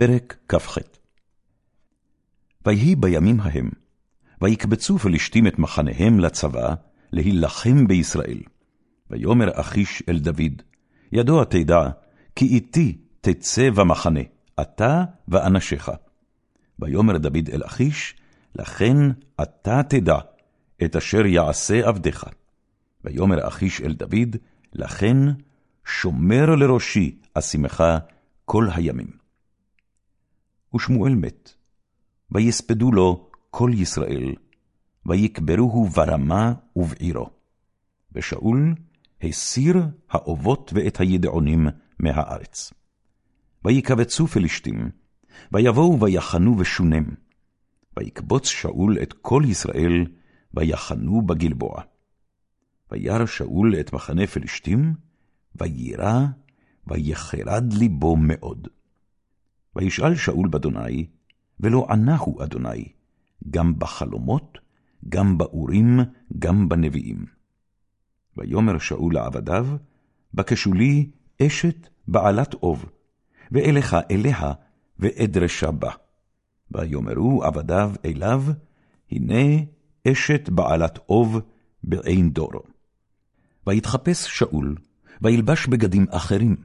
פרק כ"ח ויהי בימים ההם, ויקבצו פלישתים את מחניהם לצבא, להילחם בישראל. ויאמר אחיש אל דוד, ידוע תדע, כי איתי תצא במחנה, אתה ואנשיך. ויאמר דוד אל אחיש, לכן אתה תדע את אשר יעשה עבדך. ויאמר אחיש אל דוד, לכן שומר לראשי אשימך כל הימים. ושמואל מת, ויספדו לו כל ישראל, ויקברוהו ברמה ובעירו. ושאול הסיר האובות ואת הידעונים מהארץ. ויקבצו פלישתים, ויבואו ויחנו ושונם. ויקבוץ שאול את כל ישראל, ויחנו בגלבוע. וירא שאול את מחנה פלישתים, ויירא, ויחרד ליבו מאוד. וישאל שאול באדוני, ולא ענהו אדוני, גם בחלומות, גם באורים, גם בנביאים. ויאמר שאול לעבדיו, בקשו לי אשת בעלת אוב, ואלך אליה, ואדרשה בה. ויאמרו עבדיו אליו, הנה אשת בעלת אוב בעין דורו. ויתחפש שאול, וילבש בגדים אחרים,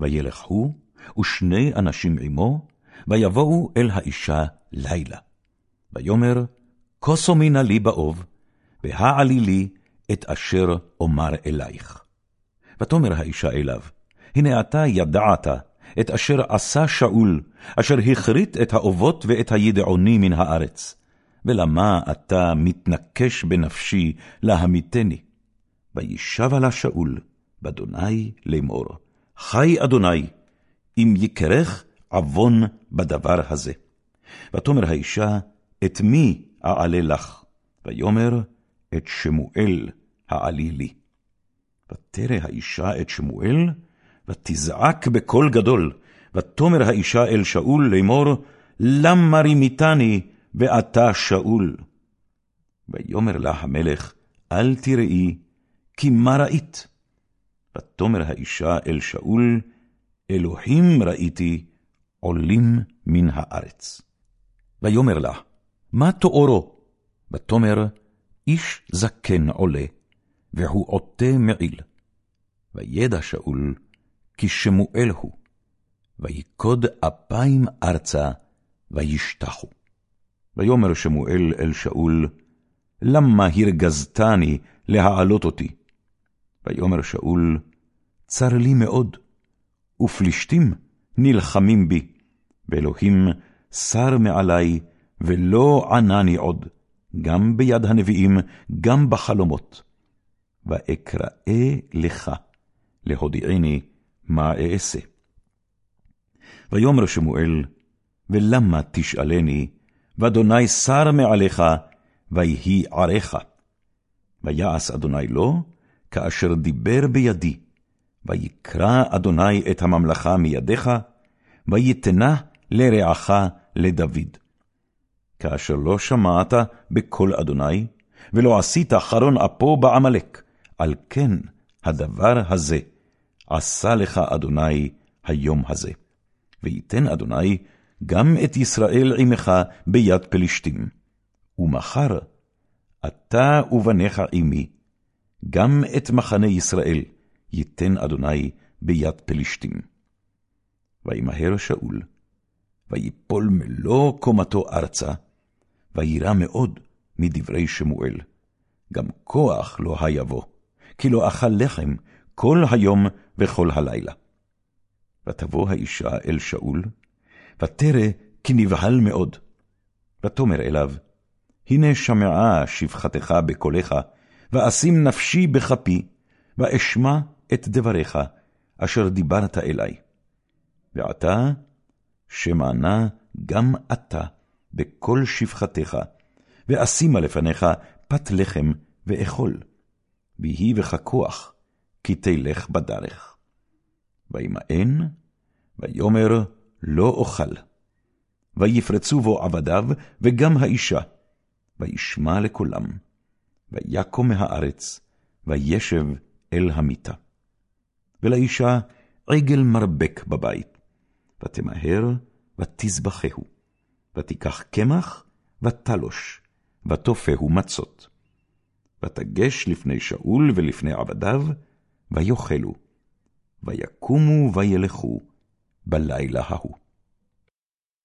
וילך הוא, ושני אנשים עמו, ויבואו אל האישה לילה. ויאמר, כוסו מינה לי באוב, והעלי לי את אשר אומר אלייך. ותאמר האישה אליו, הנה אתה ידעת את אשר עשה שאול, אשר הכרית את האובות ואת הידעוני מן הארץ. ולמה אתה מתנקש בנפשי להמיתני? וישב עלה שאול, באדוני לאמור, חי אדוני, אם יקרך עוון בדבר הזה. ותאמר האישה, את מי אעלה לך? ויאמר, את שמואל העלי לי. ותרא האישה את שמואל, ותזעק בקול גדול, ותאמר האישה אל שאול לאמור, למה רימיתני ואתה שאול? ויאמר לה המלך, אל תראי, כי מה ראית? ותאמר האישה אל שאול, אלוהים ראיתי, עולים מן הארץ. ויאמר לה, מה תוארו? ותאמר, איש זקן עולה, והוא עוטה מעיל. וידע שאול, כי שמואל הוא, ויקוד אפיים ארצה, וישתחו. ויאמר שמואל אל שאול, למה הרגזתני להעלות אותי? ויאמר שאול, צר לי מאוד, ופלישתים נלחמים בי, ואלוהים שר מעלי, ולא ענני עוד, גם ביד הנביאים, גם בחלומות. ואקראה לך, להודיעני מה אעשה. ויאמר שמואל, ולמה תשאלני, ואדוני שר מעליך, ויהי עריך. ויעש אדוני לו, כאשר דיבר בידי, ויקרא אדוני את הממלכה מידיך, ויתנה לרעך לדוד. כאשר לא שמעת בקול אדוני, ולא עשית חרון אפו בעמלק, על כן הדבר הזה עשה לך אדוני היום הזה. ויתן אדוני גם את ישראל עמך ביד פלישתים. ומחר אתה ובניך עמי, גם את מחנה ישראל ייתן אדוני ביד פלישתים. וימהר שאול, ויפול מלוא קומתו ארצה, וירא מאוד מדברי שמואל. גם כוח לא היה בו, כי לא אכל לחם כל היום וכל הלילה. ותבוא האישה אל שאול, ותרא כי נבהל מאוד. ותאמר אליו, הנה שמעה שפחתך בקולך, ואשים נפשי בכפי, ואשמע את דבריך, אשר דיברת אלי. ועתה, שמענה גם אתה בכל שפחתך, ואשימה לפניך פת לחם ואכול, ויהי בך כוח, כי תלך בדרך. וימאן, ויאמר לא אוכל. ויפרצו בו עבדיו, וגם האישה, וישמע לקולם, ויקום מהארץ, וישב אל המיטה. ולאישה עגל מרבק בבית, ותמהר ותזבחהו. ותיקח קמח, ותלוש, ותופהו מצות. ותגש לפני שאול ולפני עבדיו, ויאכלו. ויקומו וילכו בלילה ההוא.